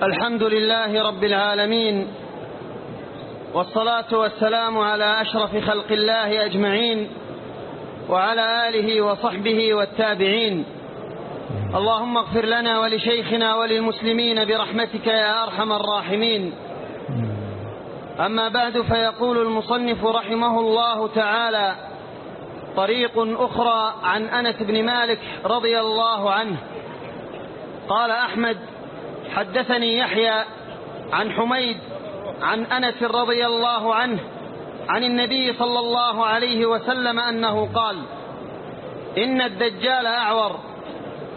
الحمد لله رب العالمين والصلاة والسلام على أشرف خلق الله أجمعين وعلى آله وصحبه والتابعين. اللهم اغفر لنا ولشيخنا وللمسلمين برحمتك يا أرحم الراحمين. أما بعد فيقول المصنف رحمه الله تعالى طريق أخرى عن أنس بن مالك رضي الله عنه. قال أحمد حدثني يحيى عن حميد عن أنس رضي الله عنه عن النبي صلى الله عليه وسلم أنه قال إن الدجال أعور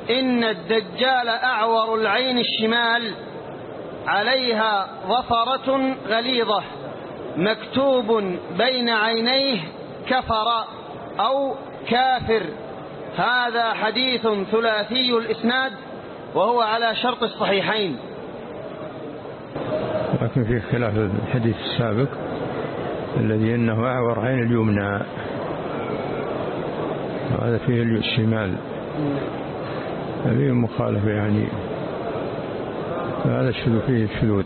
إن الدجال أعور العين الشمال عليها ظفرة غليظة مكتوب بين عينيه كفر أو كافر. هذا حديث ثلاثي الإسناد وهو على شرط الصحيحين. لكن في خلاف الحديث السابق الذي إنه أعور عين اليمنى. وهذا فيه الشمال. هذه مخالفه يعني. هذا الشذوذ فيه الشذوذ.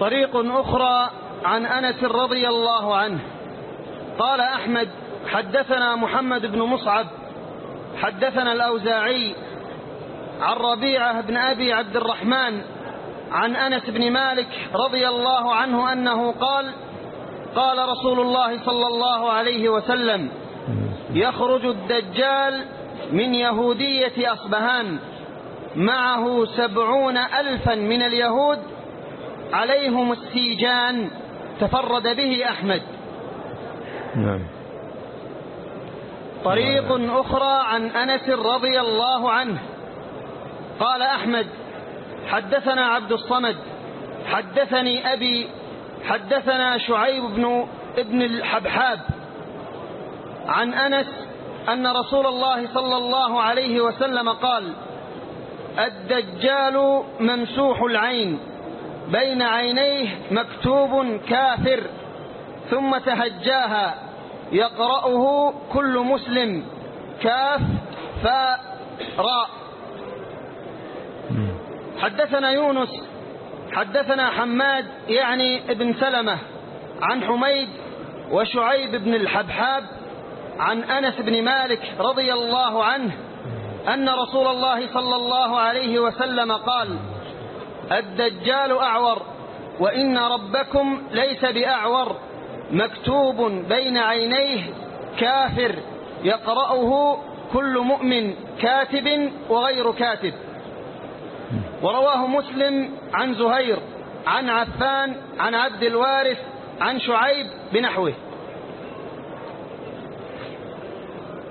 طريق أخرى عن أنس رضي الله عنه. قال أحمد حدثنا محمد بن مصعب حدثنا الأوزاعي عن ربيعة بن أبي عبد الرحمن عن أنس بن مالك رضي الله عنه أنه قال قال رسول الله صلى الله عليه وسلم يخرج الدجال من يهودية أصبهان معه سبعون ألفا من اليهود عليهم السيجان تفرد به أحمد. نعم. طريق أخرى عن أنس رضي الله عنه. قال أحمد حدثنا عبد الصمد حدثني أبي حدثنا شعيب بن ابن الحبحاب عن أنس أن رسول الله صلى الله عليه وسلم قال الدجال ممسوح العين بين عينيه مكتوب كافر ثم تهجاها يقرأه كل مسلم كاف فاء راء. حدثنا يونس حدثنا حماد يعني ابن سلمة عن حميد وشعيب بن الحبحاب عن أنس بن مالك رضي الله عنه أن رسول الله صلى الله عليه وسلم قال الدجال أعور وإن ربكم ليس بأعور مكتوب بين عينيه كافر يقرأه كل مؤمن كاتب وغير كاتب. ورواه مسلم عن زهير عن عفان عن عبد الوارث عن شعيب بنحوه.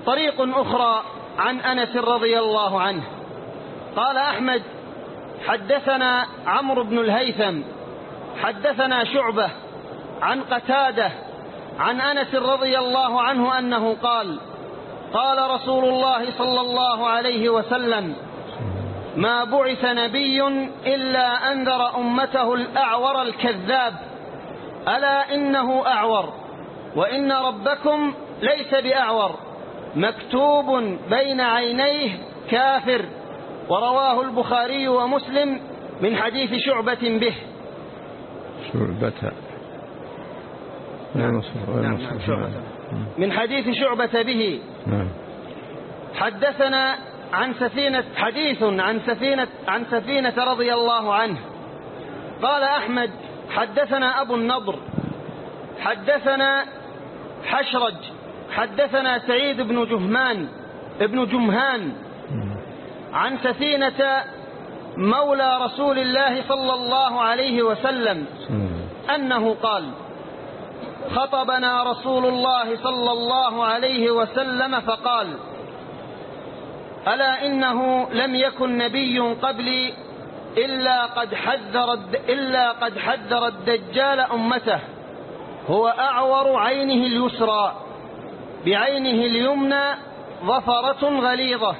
طريق أخرى عن أنس رضي الله عنه. قال أحمد حدثنا عمرو بن الهيثم حدثنا شعبة عن قتادة عن أنس رضي الله عنه أنه قال قال رسول الله صلى الله عليه وسلم ما بعث نبي إلا أنذر أمته الأعور الكذاب. ألا إنه أعور. وإن ربكم ليس بأعور. مكتوب بين عينيه كافر. ورواه البخاري ومسلم من حديث شعبة به. شعبة. نعم. نعم شعبة. من حديث شعبة به. نعم. حدثنا عن سفينة حديث عن سفينة عن سفينة رضي الله عنه. قال أحمد حدثنا أبو النضر حدثنا حشرج حدثنا سعيد بن جهمان ابن جمهان. عن سفينة مولى رسول الله صلى الله عليه وسلم. أنه قال خطبنا رسول الله صلى الله عليه وسلم فقال ألا إنه لم يكن نبي قبلي إلا قد حذر إلا قد حذر الدجال أمته. هو أعور عينه اليسرى. بعينه اليمنى ظفرة غليظة.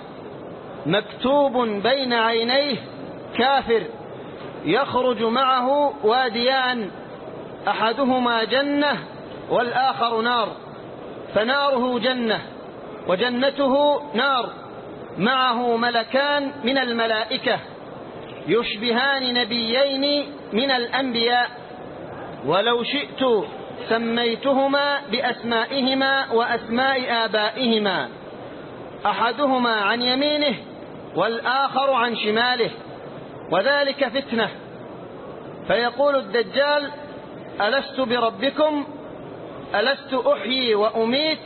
مكتوب بين عينيه كافر. يخرج معه واديان. أحدهما جنة والآخر نار. فناره جنة. وجنته نار. معه ملكان من الملائكة يشبهان نبيين من الأنبياء. ولو شئت سميتهما بأسمائهما وأسماء آبائهما. أحدهما عن يمينه والآخر عن شماله. وذلك فتنة. فيقول الدجال ألست بربكم؟ ألست أحيي وأميت؟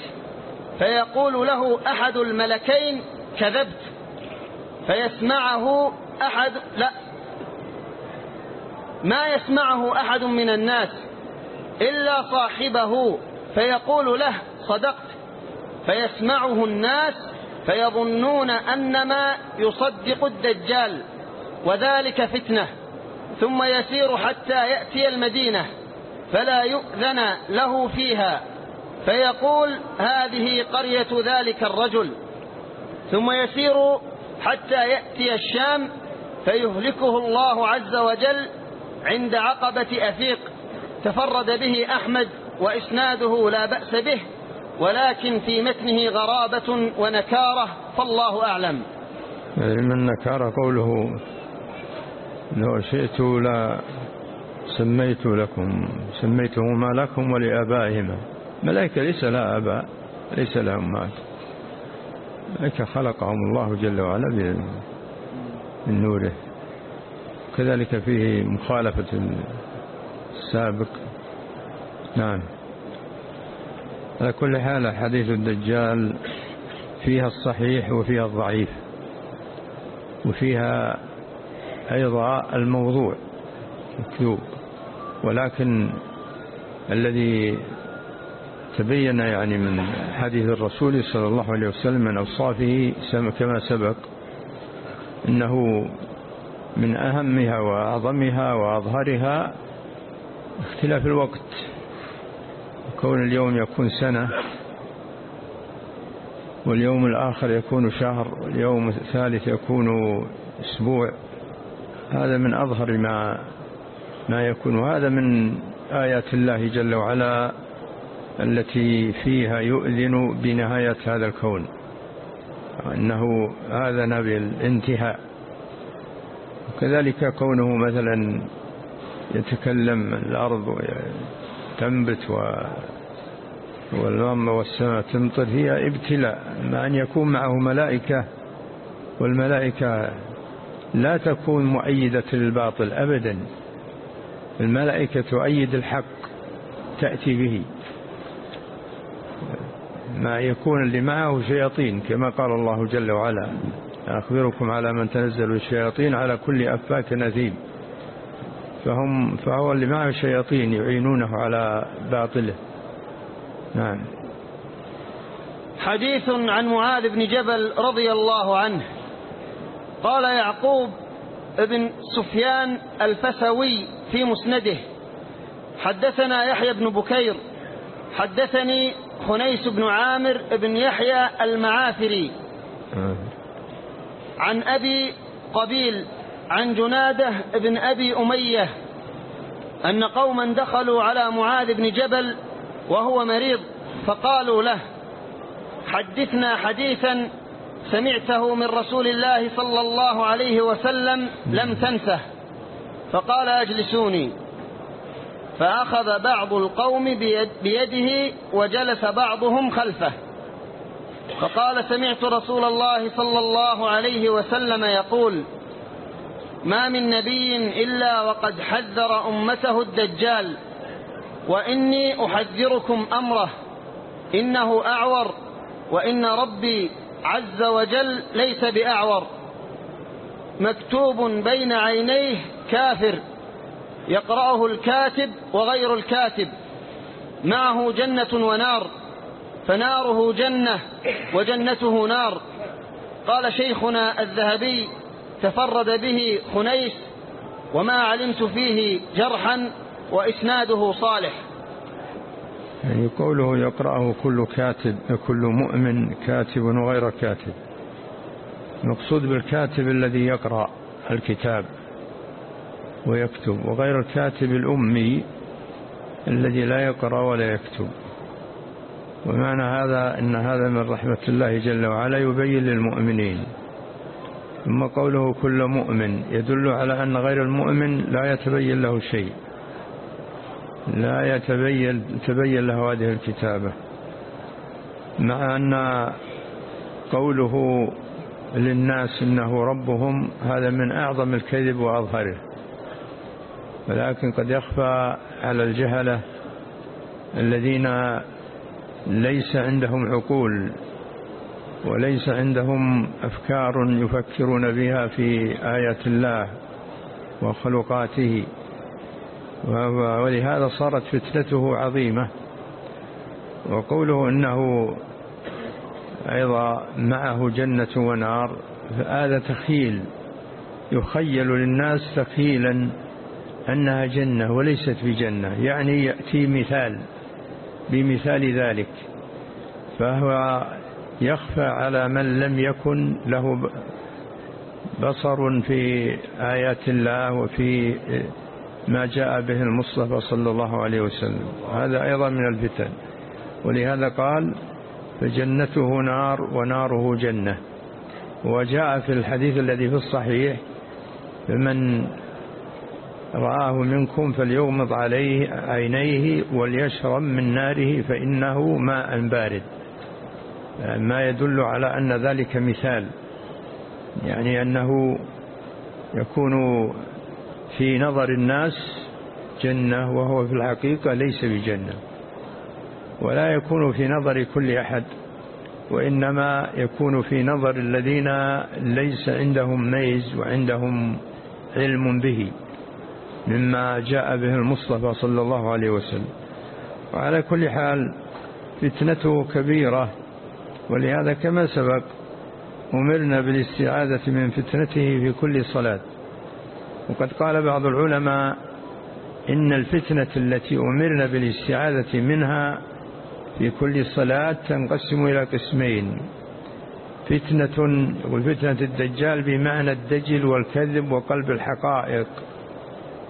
فيقول له أحد الملكين كذبت فيسمعه أحد لا. ما يسمعه أحد من الناس إلا صاحبه فيقول له صدقت. فيسمعه الناس فيظنون أنما يصدق الدجال وذلك فتنة. ثم يسير حتى يأتي المدينة فلا يؤذن له فيها. فيقول هذه قرية ذلك الرجل. ثم يسير حتى يأتي الشام فيهلكه الله عز وجل عند عقبة أفيق. تفرد به أحمد وإسناده لا بأس به ولكن في متنه غرابة ونكارة فالله أعلم. من النكارة قوله لو شئت لا سميت لكم سميتهما لكم ولآبائهما. ملائكة ليس لها أباء ليس لها أمات ملائكة خلقهم الله جل وعلا من نوره. كذلك فيه مخالفة السابق نعم. على كل حال حديث الدجال فيها الصحيح وفيها الضعيف وفيها أيضا الموضوع مكذوب ولكن الذي تبين يعني من حديث الرسول صلى الله عليه وسلم من أوصافه كما سبق إنه من أهمها وأعظمها وأظهرها اختلاف الوقت كون اليوم يكون سنة واليوم الآخر يكون شهر واليوم الثالث يكون أسبوع هذا من أظهر ما ما يكون وهذا من آيات الله جل وعلا التي فيها يؤذن بنهاية هذا الكون. أنه هذا نبي الانتهاء. وكذلك كونه مثلا يتكلم الأرض تنبت و والأرض والسماء تمطر هي ابتلاء. مع أن يكون معه ملائكة والملائكة لا تكون مؤيدة للباطل أبدا. الملائكة تؤيد الحق تأتي به. ما يكون اللي معه شياطين كما قال الله جل وعلا أخبركم على من تنزل الشياطين على كل أفاك نذيب فهم فهو اللي معه شياطين يعينونه على باطله. نعم. حديث عن معاذ بن جبل رضي الله عنه. قال يعقوب ابن سفيان الفسوي في مسنده حدثنا يحيى بن بكير حدثني خنيس بن عامر بن يحيى المعافري. آه. عن أبي قبيل عن جنادة بن أبي أمية أن قوما دخلوا على معاذ بن جبل وهو مريض فقالوا له حدثنا حديثا سمعته من رسول الله صلى الله عليه وسلم لم تنسه. فقال أجلسوني. فأخذ بعض القوم بيد بيده وجلس بعضهم خلفه. فقال سمعت رسول الله صلى الله عليه وسلم يقول ما من نبي إلا وقد حذر أمته الدجال وإني أحذركم أمره إنه أعور وإن ربي عز وجل ليس بأعور. مكتوب بين عينيه كافر. يقرأه الكاتب وغير الكاتب. معه جنة ونار فناره جنة وجنته نار. قال شيخنا الذهبي تفرد به خنيس وما علمت فيه جرحا وإسناده صالح. يعني قوله يقرأه كل كاتب كل مؤمن كاتب وغير كاتب. المقصود بالكاتب الذي يقرأ الكتاب. ويكتب وغير الكاتب الأمي الذي لا يقرأ ولا يكتب. ومعنى هذا أن هذا من رحمة الله جل وعلا يبين للمؤمنين. ثم قوله كل مؤمن يدل على أن غير المؤمن لا يتبين له شيء. لا يتبين تبين له هذه الكتابة. مع أن قوله للناس إنه ربهم هذا من أعظم الكذب وأظهره. ولكن قد يخفى على الجهلة الذين ليس عندهم عقول وليس عندهم أفكار يفكرون بها في آيات الله وخلقاته. ولهذا صارت فتنته عظيمة. وقوله أنه أيضا معه جنة ونار هذا تخيل يخيل للناس تخيلا أنها جنة وليست بجنة يعني يأتي مثال بمثال ذلك فهو يخفى على من لم يكن له بصر في آيات الله وفي ما جاء به المصطفى صلى الله عليه وسلم. هذا أيضا من الفتن. ولهذا قال فجنته نار وناره جنة. وجاء في الحديث الذي في الصحيح فمن رآه منكم فليغمض عليه عينيه وليشرب من ناره فإنه ماء بارد. ما يدل على أن ذلك مثال يعني أنه يكون في نظر الناس جنة وهو في الحقيقة ليس بجنة ولا يكون في نظر كل أحد وإنما يكون في نظر الذين ليس عندهم ميز وعندهم علم به. مما جاء به المصطفى صلى الله عليه وسلم. وعلى كل حال فتنته كبيرة ولهذا كما سبق أمرنا بالاستعاذة من فتنته في كل صلاة. وقد قال بعض العلماء إن الفتنة التي أمرنا بالاستعاذة منها في كل صلاة تنقسم إلى قسمين. فتنة وفتنة الدجال بمعنى الدجل والكذب وقلب الحقائق.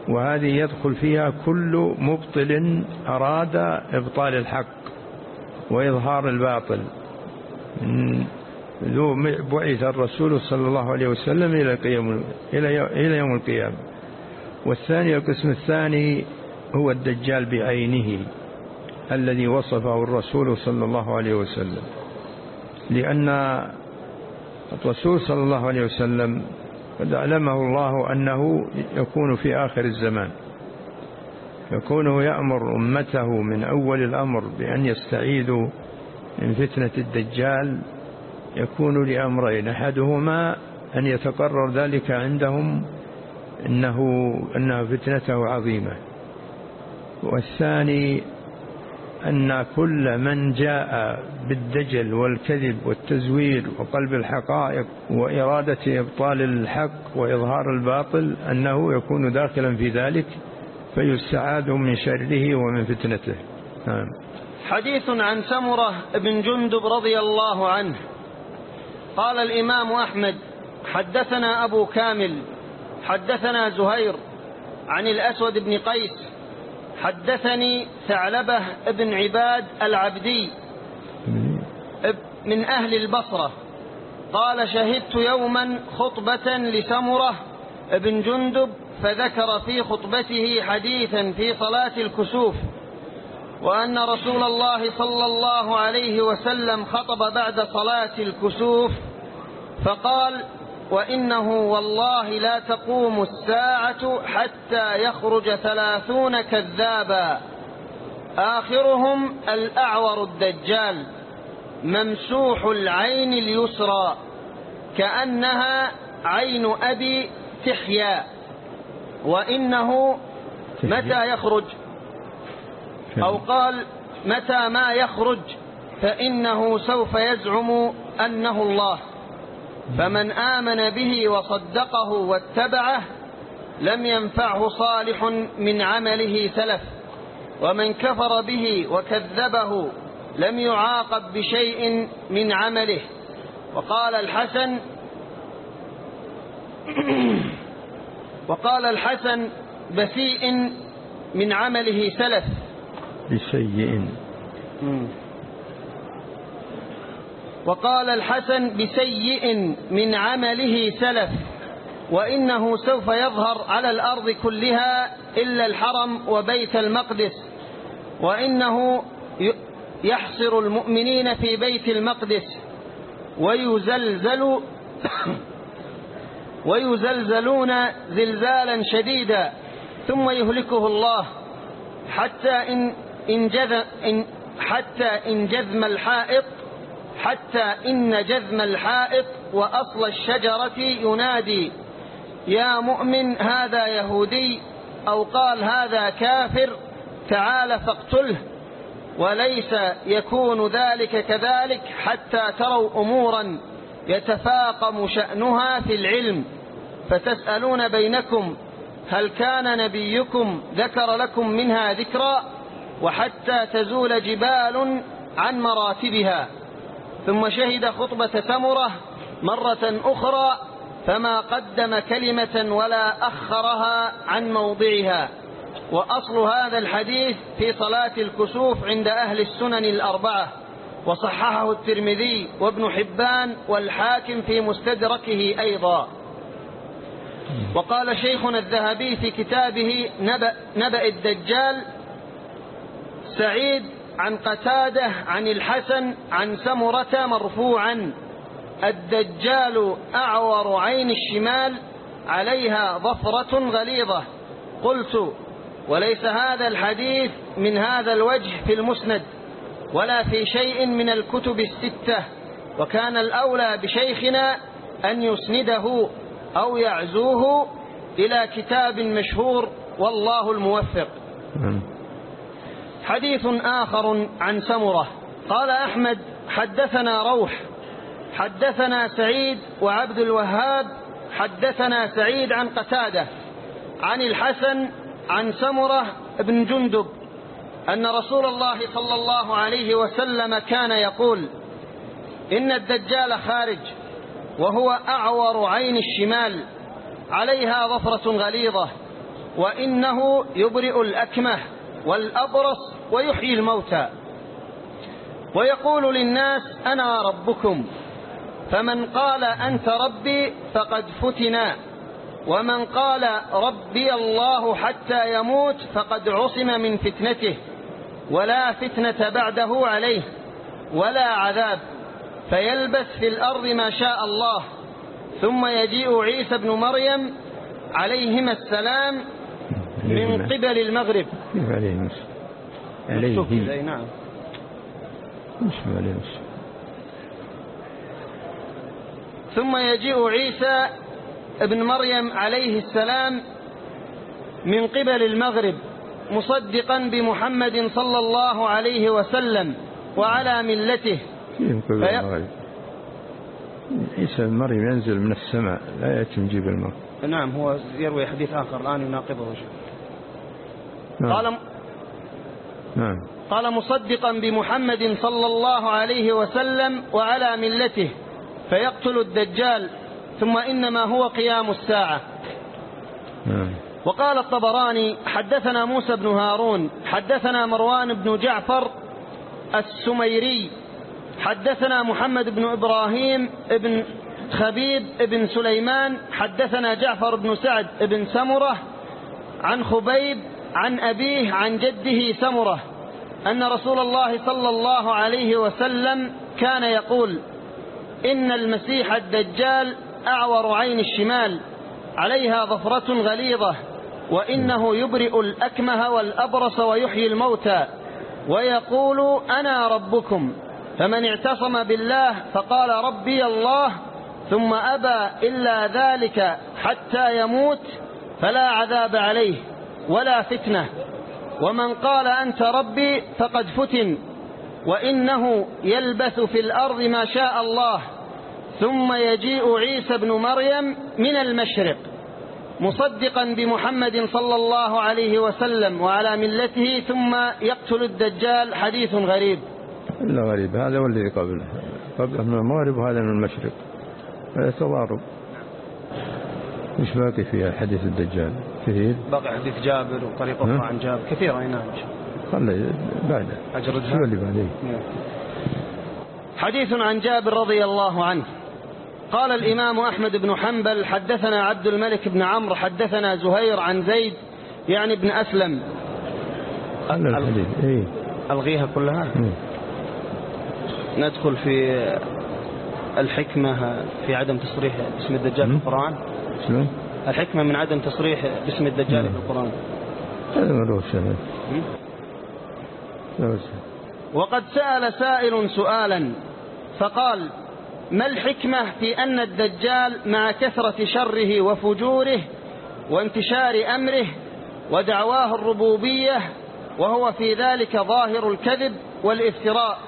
وهذه يدخل فيها كل مبطل أراد إبطال الحق وإظهار الباطل. ذو بعث الرسول صلى الله عليه وسلم إلى قيام إلى يوم القيامة. والثاني القسم الثاني هو الدجال بعينه الذي وصفه الرسول صلى الله عليه وسلم. لأن الرسول صلى الله عليه وسلم قد أعلمه الله أنه يكون في آخر الزمان. يكون يأمر أمته من أول الأمر بأن يستعيذوا من فتنة الدجال يكون لأمرين أحدهما أن يتقرر ذلك عندهم إنه أنها فتنته عظيمة. والثاني أن كل من جاء بالدجل والكذب والتزوير وقلب الحقائق وإرادة إبطال الحق وإظهار الباطل أنه يكون داخلا في ذلك فيستعاد من شره ومن فتنته. نعم. حديث عن سمرة بن جندب رضي الله عنه. قال الإمام أحمد حدثنا أبو كامل حدثنا زهير عن الأسود بن قيس حدثني ثعلبة بن عباد العبدي من أهل البصرة قال شهدت يوما خطبة لسمرة بن جندب فذكر في خطبته حديثا في صلاة الكسوف وأن رسول الله صلى الله عليه وسلم خطب بعد صلاة الكسوف فقال وإنه والله لا تقوم الساعة حتى يخرج ثلاثون كذابا. آخرهم الأعور الدجال ممسوح العين اليسرى كأنها عين أبي تحيا. وإنه متى يخرج؟ أو قال متى ما يخرج فإنه سوف يزعم أنه الله. فمن آمن به وصدقه واتبعه لم ينفعه صالح من عمله سلف ومن كفر به وكذبه لم يعاقب بشيء من عمله. وقال الحسن وقال الحسن بسيء من عمله سلف. بسيء. وقال الحسن بسيء من عمله سلف وإنه سوف يظهر على الأرض كلها إلا الحرم وبيت المقدس وإنه يحصر المؤمنين في بيت المقدس ويزلزل ويزلزلون زلزالا شديدا ثم يهلكه الله حتى إن, إن, جذ إن حتى إن جذم الحائط حتى إن جذم الحائط وأصل الشجرة ينادي يا مؤمن هذا يهودي أو قال هذا كافر تعال فاقتله وليس يكون ذلك كذلك حتى تروا أمورا يتفاقم شأنها في العلم. فتسألون بينكم هل كان نبيكم ذكر لكم منها ذكرا وحتى تزول جبال عن مراتبها؟ ثم شهد خطبة سمرة مرة أخرى فما قدم كلمة ولا أخرها عن موضعها. وأصل هذا الحديث في صلاة الكسوف عند أهل السنن الأربعة. وصححه الترمذي وابن حبان والحاكم في مستدركه أيضا. وقال شيخنا الذهبي في كتابه نبأ, نبأ الدجال سعيد عن قتادة عن الحسن عن سمرة مرفوعا. الدجال أعور عين الشمال عليها ظفرة غليظة. قلت وليس هذا الحديث من هذا الوجه في المسند ولا في شيء من الكتب الستة. وكان الأولى بشيخنا أن يسنده أو يعزوه إلى كتاب مشهور والله الموفق. حديث آخر عن سمرة. قال أحمد حدثنا روح حدثنا سعيد وعبد الوهاب حدثنا سعيد عن قتادة عن الحسن عن سمرة بن جندب أن رسول الله صلى الله عليه وسلم كان يقول إن الدجال خارج وهو أعور عين الشمال عليها ظفرة غليظة وإنه يبرئ الأكمه. والأبرص ويحيي الموتى. ويقول للناس أنا ربكم فمن قال أنت ربي فقد فتنا ومن قال ربي الله حتى يموت فقد عصم من فتنته ولا فتنة بعده عليه ولا عذاب. فيلبث في الأرض ما شاء الله ثم يجيء عيسى بن مريم عليهما السلام من قبل المغرب. عليه عليه نعم. مش عليه ثم يجيء عيسى ابن مريم عليه السلام من قبل المغرب مصدقا بمحمد صلى الله عليه وسلم وعلى ملته. من قبل في... المغرب. عيسى بن مريم ينزل من السماء لا يأتي من جبل المغرب. نعم هو يروي حديث آخر الآن يناقضه. نعم. قال نعم قال مصدقا بمحمد صلى الله عليه وسلم وعلى ملته فيقتل الدجال ثم إنما هو قيام الساعة نعم. وقال الطبراني حدثنا موسى بن هارون حدثنا مروان بن جعفر السميري حدثنا محمد بن إبراهيم بن خبيب بن سليمان حدثنا جعفر بن سعد بن سمرة عن خبيب عن أبيه عن جده سمرة أن رسول الله صلى الله عليه وسلم كان يقول إن المسيح الدجال أعور عين الشمال عليها ظفرة غليظة وإنه يبرئ الأكمه والأبرص ويحيي الموتى ويقول أنا ربكم فمن اعتصم بالله فقال ربي الله ثم أبى إلا ذلك حتى يموت فلا عذاب عليه. ولا فتنة. ومن قال أنت ربي فقد فتن. وإنه يلبث في الأرض ما شاء الله. ثم يجيء عيسى بن مريم من المشرق. مصدقا بمحمد صلى الله عليه وسلم وعلى ملته ثم يقتل الدجال. حديث غريب. إلا غريب. هذا والذي قبله. قبله من المغرب وهذا من المشرق. هذا تضارب. مش باقي فيها حديث الدجال؟ كثير باقي حديث جابر وطريق أخرى عن جابر. كثيرة نعم. خلي بعده أجرد شو اللي بعدين؟ حديث عن جابر رضي الله عنه. قال الإمام أحمد بن حنبل حدثنا عبد الملك بن عمرو حدثنا زهير عن زيد يعني ابن أسلم. إيه؟ ألغيها كلها؟ إيه. ندخل في الحكمة في عدم تصريح اسم الدجال في. القرآن. شلون؟ الحكمة من عدم تصريح باسم الدجال. في القرآن هذا مروش هذا م? مروش. وقد سأل سائل سؤالا فقال ما الحكمة في أن الدجال مع كثرة شره وفجوره وانتشار أمره ودعواه الربوبية وهو في ذلك ظاهر الكذب والافتراء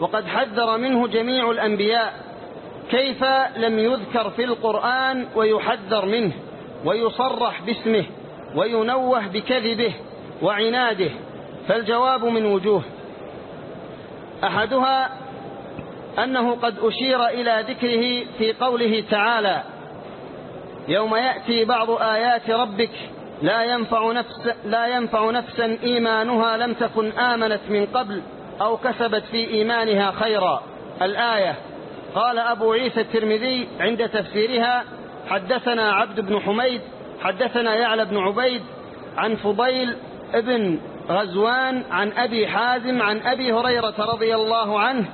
وقد حذر منه جميع الأنبياء كيف لم يذكر في القرآن ويحذر منه ويصرح باسمه وينوه بكذبه وعناده فالجواب من وجوه. أحدها أنه قد أشير إلى ذكره في قوله تعالى يوم يأتي بعض آيات ربك لا ينفع, نفس لا ينفع نفسا إيمانها لم تكن آمنت من قبل أو كسبت في إيمانها خيرا. الآية قال أبو عيسى الترمذي عند تفسيرها حدثنا عبد بن حميد حدثنا يعلى بن عبيد عن فضيل ابن غزوان عن أبي حازم عن أبي هريرة رضي الله عنه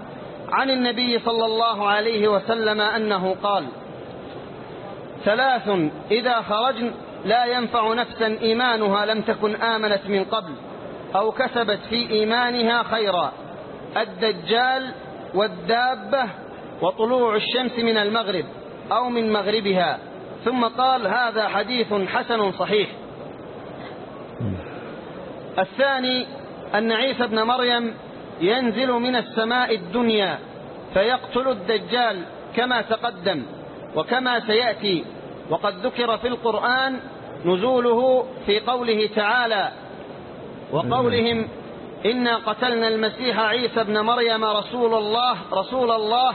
عن النبي صلى الله عليه وسلم أنه قال ثلاث إذا خرجن لا ينفع نفسا إيمانها لم تكن آمنت من قبل أو كسبت في إيمانها خيرا. الدجال والدابة وطلوع الشمس من المغرب أو من مغربها. ثم قال هذا حديث حسن صحيح. الثاني أن عيسى ابن مريم ينزل من السماء الدنيا فيقتل الدجال كما تقدم وكما سيأتي. وقد ذكر في القرآن نزوله في قوله تعالى وقولهم إنا قتلنا المسيح عيسى ابن مريم رسول الله رسول الله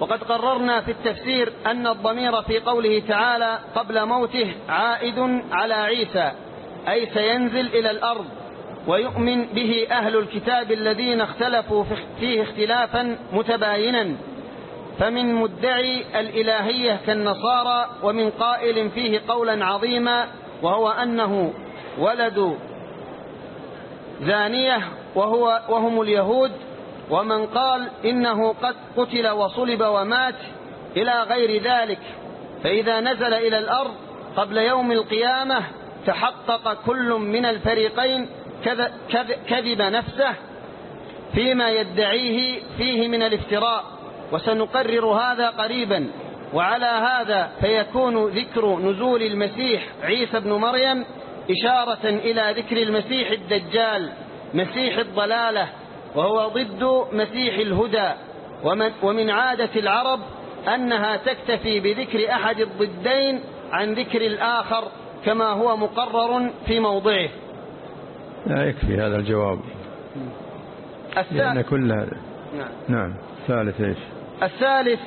وقد قررنا في التفسير أن الضمير في قوله تعالى قبل موته عائد على عيسى أي سينزل إلى الأرض ويؤمن به أهل الكتاب الذين اختلفوا فيه اختلافا متباينا. فمن مدعي الإلهية كالنصارى ومن قائل فيه قولا عظيما وهو أنه ولد زانية وهو وهم اليهود ومن قال إنه قد قتل وصلب ومات إلى غير ذلك فإذا نزل إلى الأرض قبل يوم القيامة تحقق كل من الفريقين كذب نفسه فيما يدعيه فيه من الافتراء وسنقرر هذا قريبا وعلى هذا فيكون ذكر نزول المسيح عيسى بن مريم إشارة إلى ذكر المسيح الدجال مسيح الضلالة وهو ضد مسيح الهدى. ومن, ومن عادة العرب أنها تكتفي بذكر أحد الضدين عن ذكر الآخر كما هو مقرر في موضعه. لا يكفي هذا الجواب. لأن كل هذا نعم. نعم. ثالث إيش؟ الثالث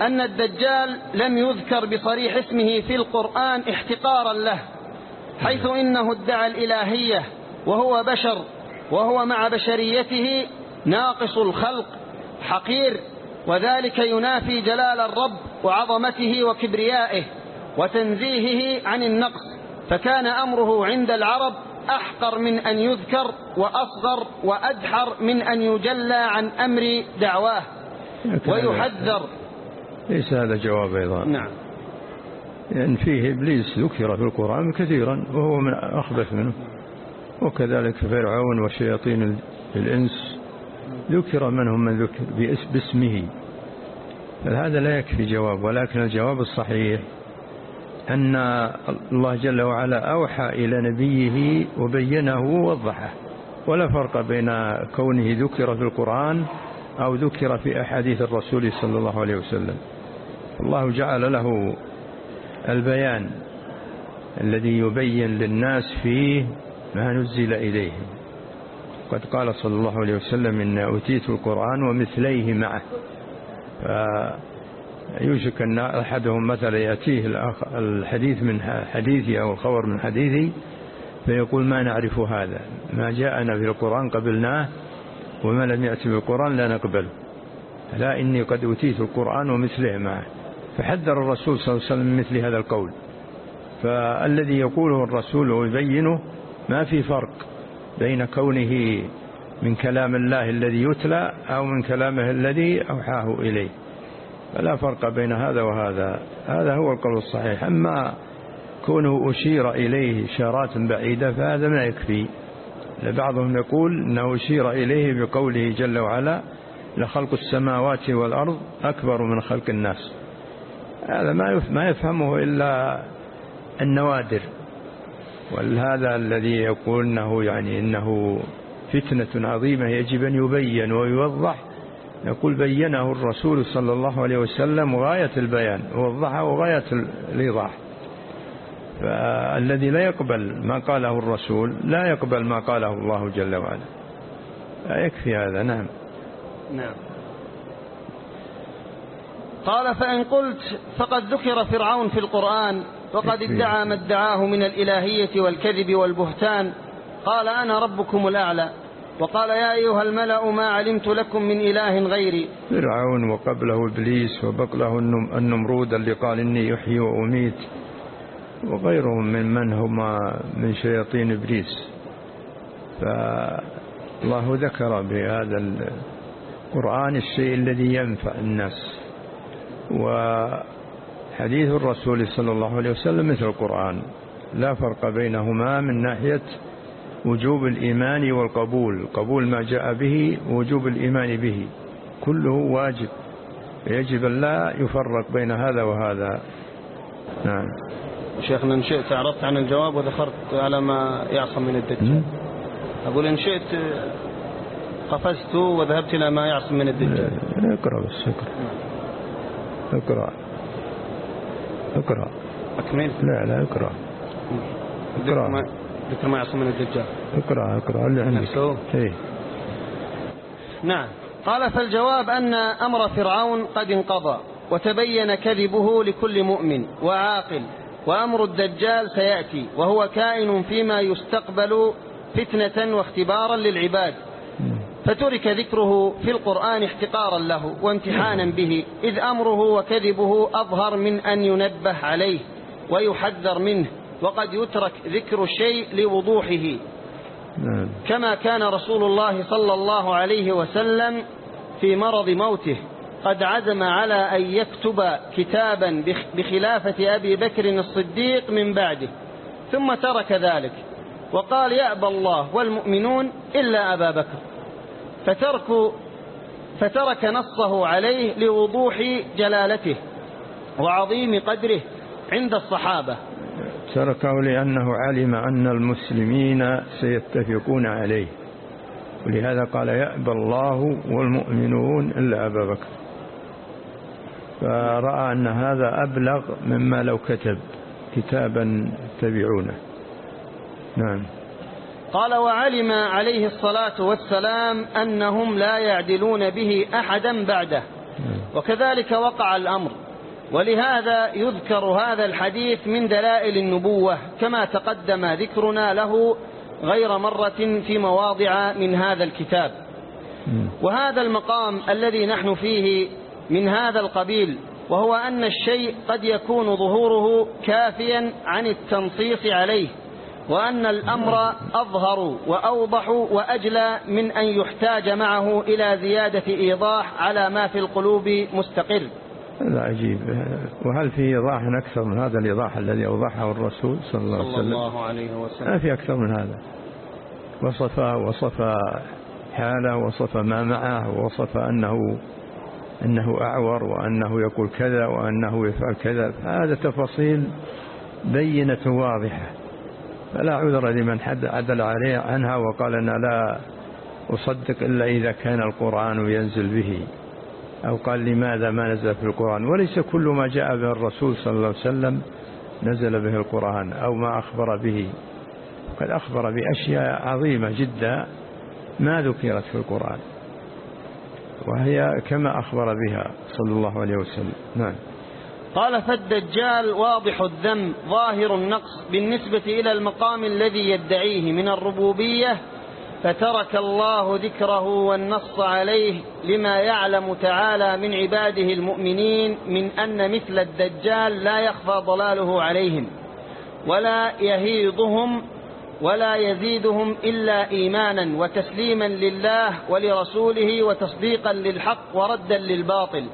أن الدجال لم يذكر بصريح اسمه في القرآن احتقارا له حيث إنه ادعى الإلهية وهو بشر. وهو مع بشريته ناقص الخلق حقير وذلك ينافي جلال الرب وعظمته وكبريائه وتنزيهه عن النقص فكان أمره عند العرب أحقر من أن يذكر وأصغر وأدحر من أن يجلى عن أمر دعواه. ويحذر. ليس هذا جواب أيضا. نعم. لأن فيه إبليس ذكر في القرآن كثيرا وهو من أخبث منه. وكذلك فرعون وشياطين الإنس ذكر منهم من ذكر باسمه. فهذا لا يكفي جواب ولكن الجواب الصحيح أن الله جل وعلا أوحى إلى نبيه وبينه ووضحه. ولا فرق بين كونه ذكر في القرآن أو ذكر في أحاديث الرسول صلى الله عليه وسلم. الله جعل له البيان الذي يبين للناس فيه ما نزل إليهم قد قال صلى الله عليه وسلم إن أوتيت القرآن ومثليه معه. فيوشك أن أحدهم مثلا يأتيه الحديث من حديثي أو الخبر من حديثي فيقول ما نعرف هذا. ما جاءنا في القرآن قبلناه وما لم يأتي بالقرآن لا نقبله لا إني قد أوتيت القرآن ومثله معه. فحذر الرسول صلى الله عليه وسلم مثل هذا القول. فالذي يقوله الرسول ويبينه ما في فرق بين كونه من كلام الله الذي يتلى أو من كلامه الذي أوحاه إليه. فلا فرق بين هذا وهذا. هذا هو القول الصحيح. أما كونه أشير إليه إشارات بعيدة فهذا ما يكفي. بعضهم يقول أنه أشير إليه بقوله جل وعلا لخلق السماوات والأرض أكبر من خلق الناس. هذا ما يفهمه إلا النوادر. وهذا الذي يقول أنه يعني إنه فتنة عظيمة يجب أن يبين ويوضح. نقول بينه الرسول صلى الله عليه وسلم غاية البيان ووضحه غاية الإيضاح. فالذي لا يقبل ما قاله الرسول لا يقبل ما قاله الله جل وعلا. لا يكفي هذا نعم. نعم. قال فإن قلت فقد ذكر فرعون في القرآن وقد ادعى ما ادعاه من الإلهية والكذب والبهتان. قال أنا ربكم الأعلى. وقال يا أيها الملأ ما علمت لكم من إله غيري. فرعون وقبله إبليس وبقله النمرود اللي قال إني يحيي وأميت. وغيرهم من من هما من شياطين إبليس. فالله ذكر بهذا القرآن الشيء الذي ينفع الناس. وحديث الرسول صلى الله عليه وسلم مثل القرآن. لا فرق بينهما من ناحية وجوب الإيمان والقبول. قبول ما جاء به ووجوب الإيمان به. كله واجب. يجب أن لا يفرق بين هذا وهذا. نعم. شيخنا إن شئت أعرضت عن الجواب وذكرت على ما يعصم من الدجال. أقول إن شئت قفزت وذهبت إلى ما يعصم من الدجال. اقرأ بس اقرأ. اقرأ. اقرأ. أكمل؟ لا لا اقرأ. اقرأ. ذكر ما يعصم من الدجال. اقرأ اقرأ اللي عندك. إيه. نعم. قال فالجواب أن أمر فرعون قد انقضى وتبين كذبه لكل مؤمن وعاقل وأمر الدجال سيأتي وهو كائن فيما يستقبل فتنة واختبارا للعباد. فترك ذكره في القرآن احتقارا له وامتحانا به إذ أمره وكذبه أظهر من أن ينبه عليه ويحذر منه وقد يترك ذكر الشيء لوضوحه. نعم. كما كان رسول الله صلى الله عليه وسلم في مرض موته قد عزم على أن يكتب كتابا بخلافة أبي بكر الصديق من بعده ثم ترك ذلك. وقال يأبى الله والمؤمنون إلا أبا بكر. فترك فترك نصه عليه لوضوح جلالته وعظيم قدره عند الصحابة. تركه لأنه علم أن المسلمين سيتفقون عليه. ولهذا قال يأبى الله والمؤمنون إلا أبا بكر. فرأى أن هذا أبلغ مما لو كتب. كتابا تبعونه. نعم. قال وعلم عليه الصلاة والسلام أنهم لا يعدلون به أحدا بعده وكذلك وقع الأمر. ولهذا يذكر هذا الحديث من دلائل النبوة كما تقدم ذكرنا له غير مرة في مواضع من هذا الكتاب. وهذا المقام الذي نحن فيه من هذا القبيل وهو أن الشيء قد يكون ظهوره كافيا عن التنصيص عليه. وأن الأمر أظهر وأوضح وأجلى من أن يحتاج معه إلى زيادة إيضاح على ما في القلوب مستقر. هذا عجيب. وهل في إيضاح أكثر من هذا الإيضاح الذي أوضحه الرسول صلى الله عليه وسلم, صلى الله عليه وسلم. ما في أكثر من هذا. وصف وصف حاله وصف ما معه وصف أنه أنه أعور وأنه يقول كذا وأنه يفعل كذا. هذا تفاصيل بينة واضحة. فلا عذر لمن حد عدل عليه عنها وقال أنا لا أصدق إلا إذا كان القرآن ينزل به. أو قال لماذا ما نزل في القرآن؟ وليس كل ما جاء به الرسول صلى الله عليه وسلم نزل به القرآن أو ما أخبر به. قد أخبر بأشياء عظيمة جدا ما ذكرت في القرآن. وهي كما أخبر بها صلى الله عليه وسلم. نعم. قال فالدجال واضح الذم ظاهر النقص بالنسبة إلى المقام الذي يدعيه من الربوبية فترك الله ذكره والنص عليه لما يعلم تعالى من عباده المؤمنين من أن مثل الدجال لا يخفى ضلاله عليهم ولا يهيضهم ولا يزيدهم إلا إيمانا وتسليما لله ولرسوله وتصديقا للحق وردا للباطل.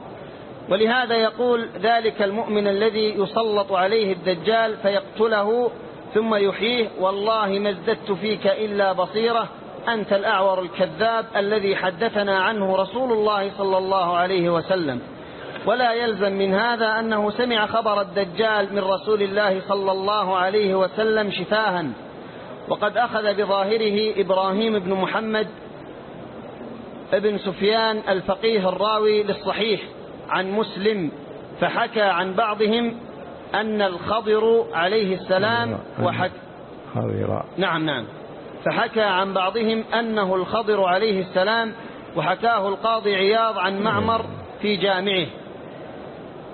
ولهذا يقول ذلك المؤمن الذي يسلط عليه الدجال فيقتله ثم يحييه والله ما ازددت فيك إلا بصيرة أنت الأعور الكذاب الذي حدثنا عنه رسول الله صلى الله عليه وسلم. ولا يلزم من هذا أنه سمع خبر الدجال من رسول الله صلى الله عليه وسلم شفاها. وقد أخذ بظاهره إبراهيم بن محمد ابن سفيان الفقيه الراوي للصحيح. عن مسلم فحكى عن بعضهم أن الخضر عليه السلام وحك خضر. نعم نعم. فحكى عن بعضهم أنه الخضر عليه السلام وحكاه القاضي عياض عن معمر في جامعه.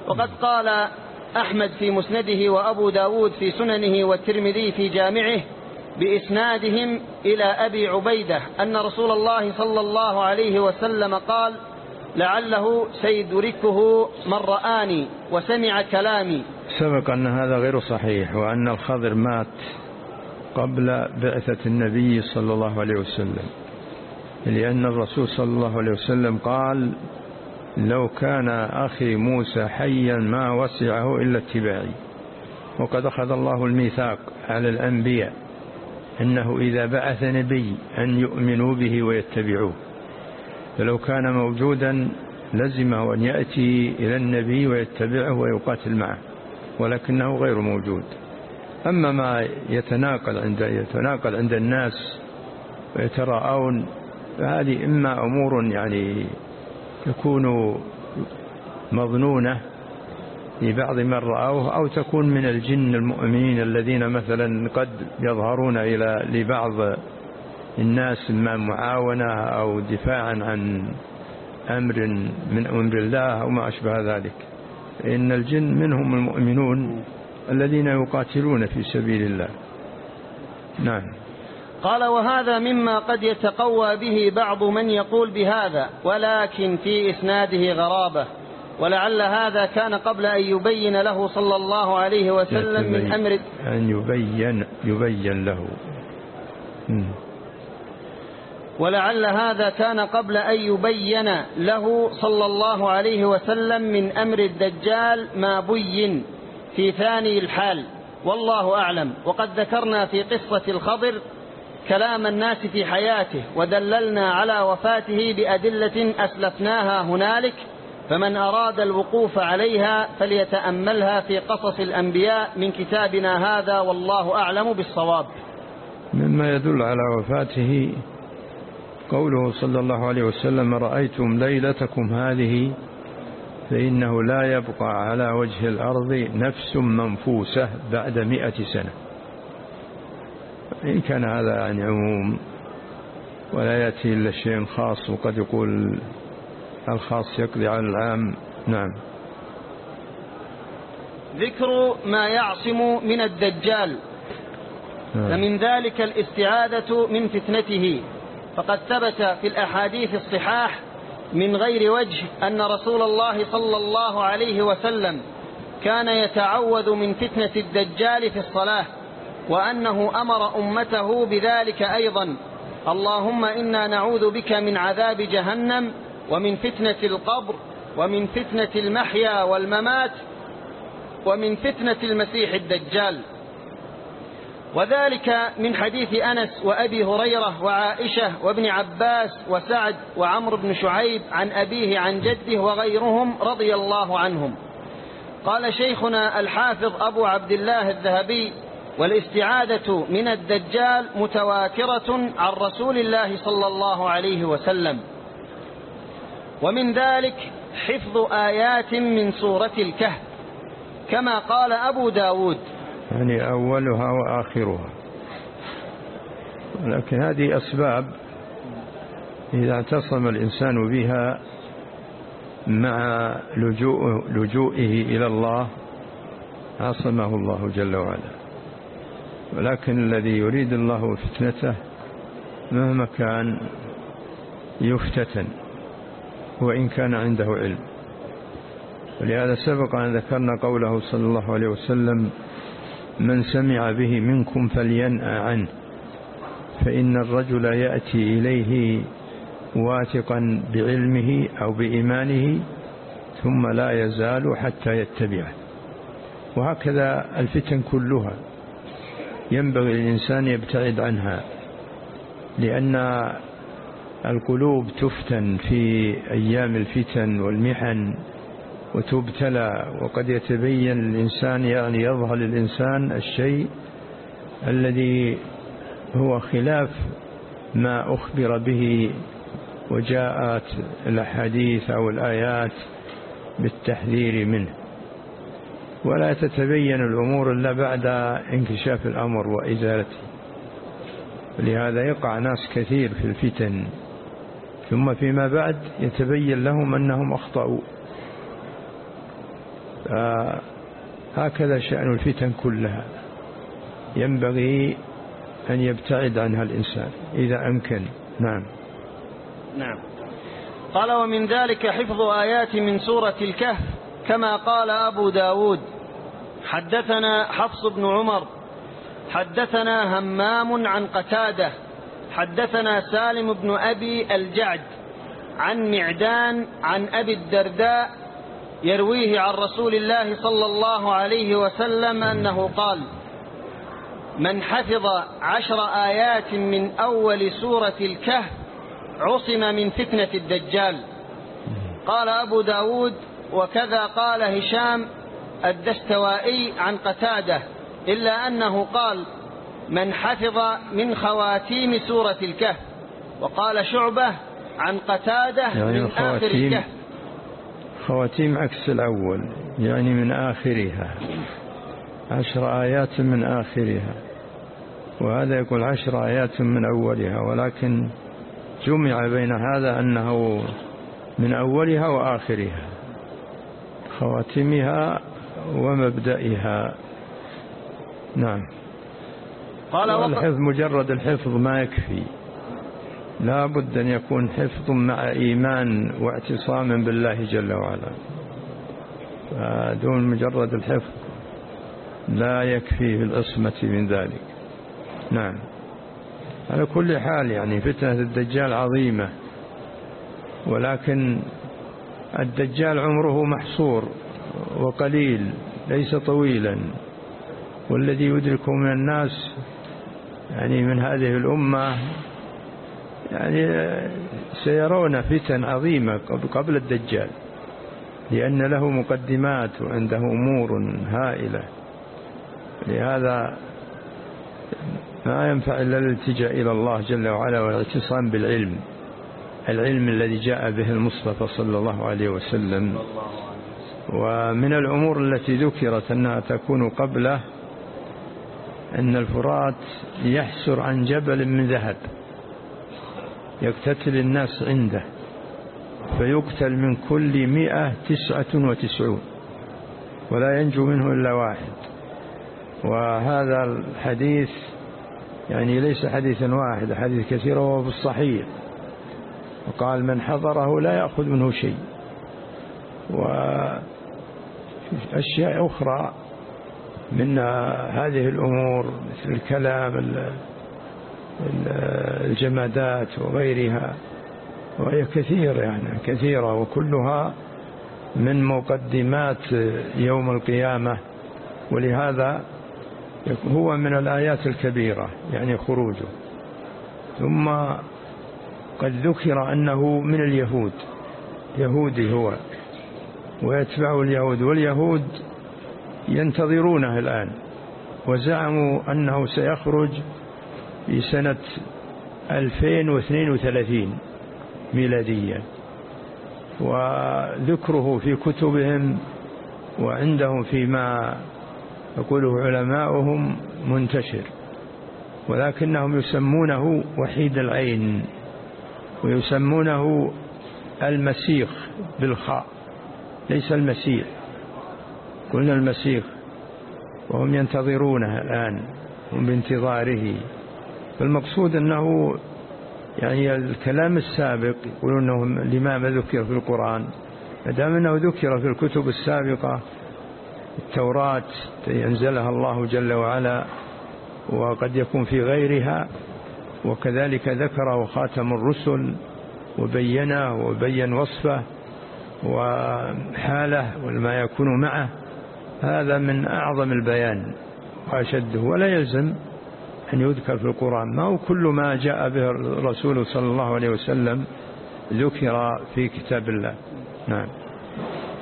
وقد قال أحمد في مسنده وأبو داود في سننه والترمذي في جامعه بإسنادهم إلى أبي عبيدة أن رسول الله صلى الله عليه وسلم قال لعله سيدركه من رآني وسمع كلامي. سبق أن هذا غير صحيح وأن الخضر مات قبل بعثة النبي صلى الله عليه وسلم لأن الرسول صلى الله عليه وسلم قال لو كان أخي موسى حيا ما وسعه إلا اتباعي. وقد أخذ الله الميثاق على الأنبياء أنه إذا بعث نبي أن يؤمنوا به ويتبعوه. فلو كان موجودا لزمه أن يأتي إلى النبي ويتبعه ويقاتل معه ولكنه غير موجود. أما ما يتناقل عند يتناقل عند الناس ويتراءون فهذه إما أمور يعني تكون مظنونة لبعض من رأوه أو تكون من الجن المؤمنين الذين مثلا قد يظهرون إلى لبعض الناس ما معاونة أو دفاعا عن أمر من أمر الله أو ما أشبه ذلك. إن الجن منهم المؤمنون الذين يقاتلون في سبيل الله. نعم. قال وهذا مما قد يتقوى به بعض من يقول بهذا ولكن في إسناده غرابة. ولعل هذا كان قبل أن يبين له صلى الله عليه وسلم من أمر أن يبين يبين له. ولعل هذا كان قبل أن يبين له صلى الله عليه وسلم من أمر الدجال ما بين في ثاني الحال. والله أعلم. وقد ذكرنا في قصة الخضر كلام الناس في حياته ودللنا على وفاته بأدلة أسلفناها هنالك فمن أراد الوقوف عليها فليتأملها في قصص الأنبياء من كتابنا هذا والله أعلم بالصواب. مما يدل على وفاته قوله صلى الله عليه وسلم رأيتم ليلتكم هذه؟ فإنه لا يبقى على وجه الأرض نفس منفوسة بعد مئة سنة. إن كان هذا عن عموم ولا يأتي إلا شيء خاص وقد يقول الخاص يقضي على العام. نعم. ذكر ما يعصم من الدجال نعم. فمن ذلك الاستعاذة من فتنته. فقد ثبت في الأحاديث الصحاح من غير وجه أن رسول الله صلى الله عليه وسلم كان يتعوذ من فتنة الدجال في الصلاة وأنه أمر أمته بذلك أيضا. اللهم إنا نعوذ بك من عذاب جهنم ومن فتنة القبر ومن فتنة المحيا والممات ومن فتنة المسيح الدجال. وذلك من حديث أنس وأبي هريرة وعائشة وابن عباس وسعد وعمر بن شعيب عن أبيه عن جده وغيرهم رضي الله عنهم. قال شيخنا الحافظ أبو عبد الله الذهبي والإستعاذة من الدجال متواترة عن رسول الله صلى الله عليه وسلم. ومن ذلك حفظ آيات من سورة الكهف. كما قال أبو داود يعني أولها وآخرها. لكن هذه أسباب إذا اعتصم الإنسان بها مع لجوء لجوئه إلى الله عصمه الله جل وعلا. ولكن الذي يريد الله فتنته مهما كان يفتتن وإن كان عنده علم. ولهذا سبق أن ذكرنا قوله صلى الله عليه وسلم من سمع به منكم فلينأ عنه فإن الرجل يأتي إليه واثقا بعلمه أو بإيمانه ثم لا يزال حتى يتبعه. وهكذا الفتن كلها ينبغي الإنسان يبتعد عنها لأن القلوب تفتن في أيام الفتن والمحن وتبتلى وقد يتبين الإنسان يعني يظهر للإنسان الشيء الذي هو خلاف ما أخبر به وجاءت الأحاديث أو الآيات بالتحذير منه. ولا تتبين الأمور إلا بعد انكشاف الأمر وإزالته. لهذا يقع ناس كثير في الفتن. ثم فيما بعد يتبين لهم أنهم أخطأوا. هكذا شأن الفتن كلها. ينبغي أن يبتعد عنها الإنسان إذا أمكن. نعم. نعم. قال ومن ذلك حفظ آيات من سورة الكهف كما قال أبو داود حدثنا حفص بن عمر حدثنا همام عن قتادة حدثنا سالم بن أبي الجعد عن معدان عن أبي الدرداء يرويه عن رسول الله صلى الله عليه وسلم أنه قال من حفظ عشر آيات من أول سورة الكهف عصم من فتنة الدجال قال أبو داود وكذا قال هشام الدستوائي عن قتادة إلا أنه قال من حفظ من خواتيم سورة الكهف وقال شعبة عن قتادة يعني من آخر الكهف خواتيم عكس الأول يعني من آخرها. عشر آيات من آخرها. وهذا يقول عشر آيات من أولها ولكن جمع بين هذا أنه من أولها وآخرها. خواتمها ومبدئها. نعم. قال الحفظ مجرد الحفظ ما يكفي. لا بد أن يكون حفظ مع إيمان واعتصام بالله جل وعلا. دون مجرد الحفظ لا يكفي في العصمة من ذلك. نعم. على كل حال يعني فتنة الدجال عظيمة ولكن الدجال عمره محصور وقليل ليس طويلا. والذي يدرك من الناس يعني من هذه الأمة يعني سيرون فتن عظيمة قبل الدجال. لأن له مقدمات وعنده أمور هائلة. لهذا ما ينفع إلا الالتجاء إلى الله جل وعلا والاعتصام بالعلم. العلم الذي جاء به المصطفى صلى الله عليه وسلم. ومن الأمور التي ذكرت أنها تكون قبله أن الفرات يحسر عن جبل من ذهب. يقتتل الناس عنده فيقتل من كل مئة تسعة وتسعون ولا ينجو منه إلا واحد. وهذا الحديث يعني ليس حديثا واحد حديث كثير وهو في الصحيح. وقال من حضره لا يأخذ منه شيء. وأشياء أخرى من هذه الأمور مثل الكلام الجمادات وغيرها وهي كثيرة يعني كثيرة وكلها من مقدمات يوم القيامة ولهذا هو من الآيات الكبيرة يعني خروجه. ثم قد ذكر أنه من اليهود يهودي هو ويتبعه اليهود واليهود ينتظرونه الآن وزعموا أنه سيخرج في سنة 2032 ميلادية. وذكره في كتبهم وعندهم فيما يقوله علماؤهم منتشر ولكنهم يسمونه وحيد العين ويسمونه المسيخ بالخاء ليس المسيح. قلنا المسيح وهم ينتظرونه الآن هم بانتظاره. فالمقصود أنه يعني الكلام السابق يقولون أنه لماذا ذكر في القرآن ما دام أنه ذكر في الكتب السابقة التوراة ينزلها الله جل وعلا وقد يكون في غيرها وكذلك ذكره خاتم الرسل وبينه وبين وصفه وحاله وما يكون معه هذا من أعظم البيان وأشده ولا يلزم يذكر في القرآن. ما هو كل ما جاء به الرسول صلى الله عليه وسلم ذكر في كتاب الله. نعم.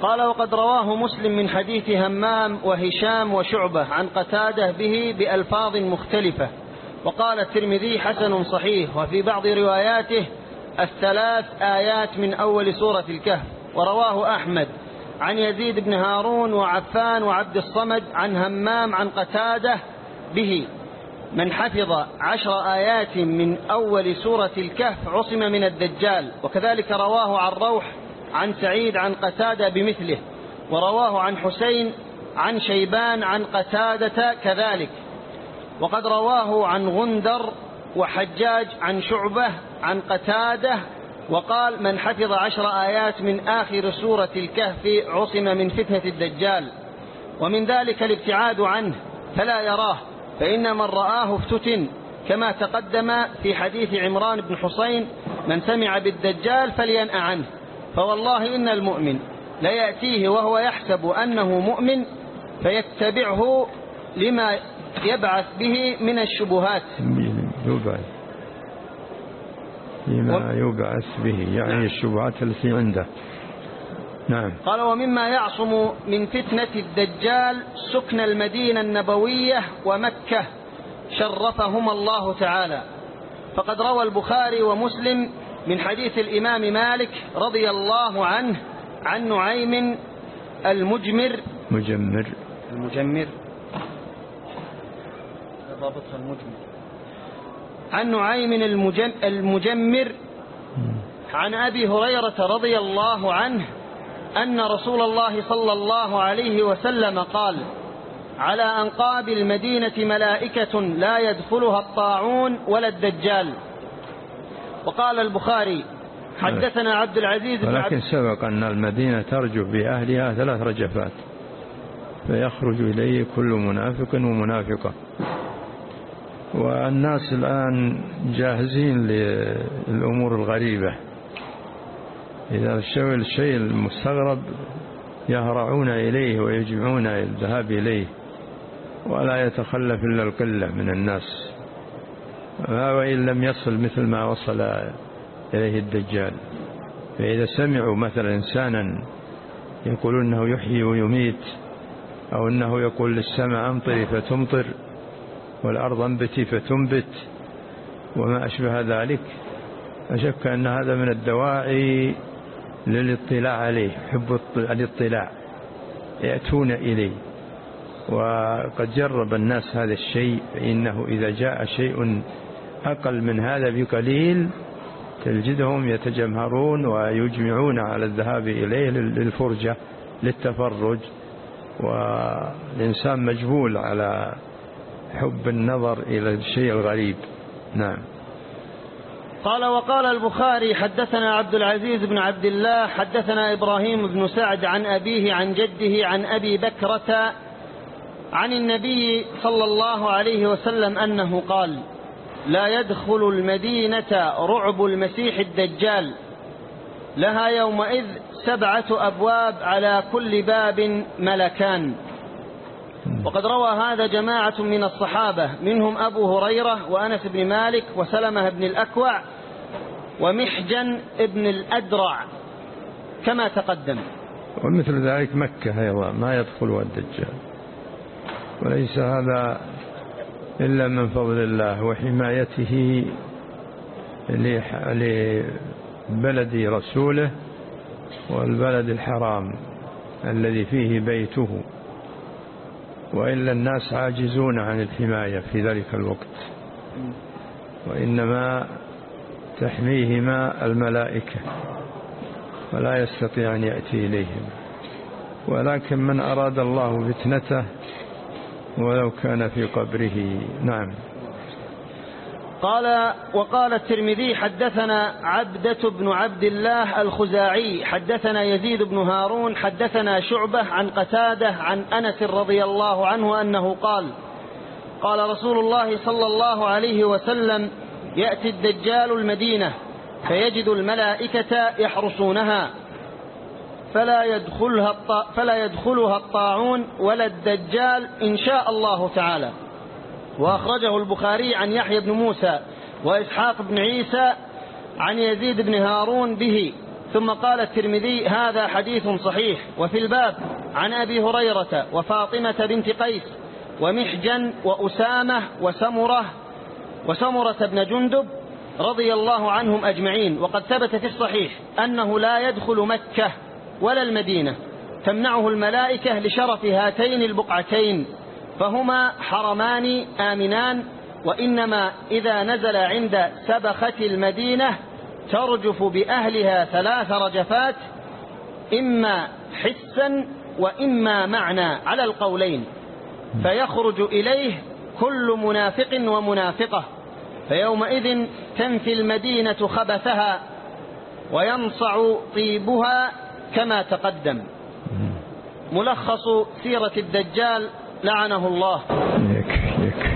قال وقد رواه مسلم من حديث همام وهشام وشعبة عن قتادة به بألفاظ مختلفة. وقال الترمذي حسن صحيح. وفي بعض رواياته الثلاث آيات من أول سورة الكهف. ورواه أحمد عن يزيد بن هارون وعفان وعبد الصمد عن همام عن قتادة به. من حفظ عشر آيات من أول سورة الكهف عصم من الدجال وكذلك رواه عن روح عن سعيد عن قتادة بمثله ورواه عن حسين عن شيبان عن قتادة كذلك. وقد رواه عن غندر وحجاج عن شعبة عن قتادة وقال من حفظ عشر آيات من آخر سورة الكهف عصم من فتنة الدجال ومن ذلك الابتعاد عنه فلا يراه. فإن من رآه افتتن كما تقدم في حديث عمران بن حسين من سمع بالدجال فلينأ عنه فوالله إن المؤمن ليأتيه وهو يحسب أنه مؤمن فيتبعه لما يبعث به من الشبهات. يبعث. لما يبعث به يعني نعم. الشبهات التي عنده. نعم. قال ومما يعصم من فتنة الدجال سكن المدينة النبوية ومكة شرفهما الله تعالى. فقد روى البخاري ومسلم من حديث الإمام مالك رضي الله عنه عن نعيم المجمر. مجمر. المجمر. ضابطها المجمر. عن نعيم المجمر. عن أبي هريرة رضي الله عنه أن رسول الله صلى الله عليه وسلم قال على أنقاب المدينة ملائكة لا يدخلها الطاعون ولا الدجال. وقال البخاري حدثنا عبد العزيز ولكن سبق أن المدينة ترجف بأهلها ثلاث رجفات فيخرج إليه كل منافق ومنافقة. والناس الآن جاهزين للأمور الغريبة. إذا الشيء الشيء المستغرب يهرعون إليه ويجمعون الذهاب إليه ولا يتخلف إلا القلة من الناس. وإن لم يصل مثل ما وصل إليه الدجال. فإذا سمعوا مثلا إنسانا يقول أنه يحيي ويميت أو أنه يقول للسماء أمطري فتمطر والأرض أنبتي فتنبت وما أشبه ذلك أشك أن هذا من الدواعي للاطلاع عليه حب الاطلاع. يأتون إليه. وقد جرب الناس هذا الشيء فإنه إذا جاء شيء أقل من هذا بقليل تجدهم يتجمهرون ويجمعون على الذهاب إليه للفرجة للتفرج. والإنسان مجبول على حب النظر إلى الشيء الغريب. نعم. قال وقال البخاري حدثنا عبد العزيز بن عبد الله حدثنا إبراهيم بن سعد عن أبيه عن جده عن أبي بكرة عن النبي صلى الله عليه وسلم أنه قال لا يدخل المدينة رعب المسيح الدجال. لها يومئذ سبعة أبواب على كل باب ملكان. وقد روى هذا جماعة من الصحابة منهم أبو هريرة وأنس بن مالك وسلمة بن الأكوع ومحجن بن الأدرع كما تقدم. ومثل ذلك مكة أيضا ما يدخلها الدجال. وليس هذا إلا من فضل الله وحمايته لبلد رسوله والبلد الحرام الذي فيه بيته. وإلا الناس عاجزون عن الحماية في ذلك الوقت. وإنما تحميهما الملائكة ولا يستطيع أن يأتي إليهم ولكن من أراد الله فتنته ولو كان في قبره نعم. قال وقال الترمذي حدثنا عبدة بن عبد الله الخزاعي حدثنا يزيد بن هارون حدثنا شعبة عن قتادة عن أنس رضي الله عنه أنه قال قال رسول الله صلى الله عليه وسلم يأتي الدجال المدينة فيجد الملائكة يحرسونها فلا يدخلها فلا يدخلها الطاعون ولا الدجال إن شاء الله تعالى. وأخرجه البخاري عن يحيى بن موسى وإسحاق بن عيسى عن يزيد بن هارون به. ثم قال الترمذي هذا حديث صحيح. وفي الباب عن أبي هريرة وفاطمة بنت قيس ومحجن وأسامة وسمرة وسمرة بن جندب رضي الله عنهم أجمعين. وقد ثبت في الصحيح أنه لا يدخل مكة ولا المدينة. تمنعه الملائكة لشرف هاتين البقعتين. فهما حرمان آمنان وإنما إذا نزل عند سبخة المدينة ترجف بأهلها ثلاث رجفات إما حسا وإما معنى على القولين. فيخرج إليه كل منافق ومنافقة. فيومئذ تنفي المدينة خبثها وينصع طيبها كما تقدم. ملخص سيرة الدجال لعنه الله. يكفي يكفي.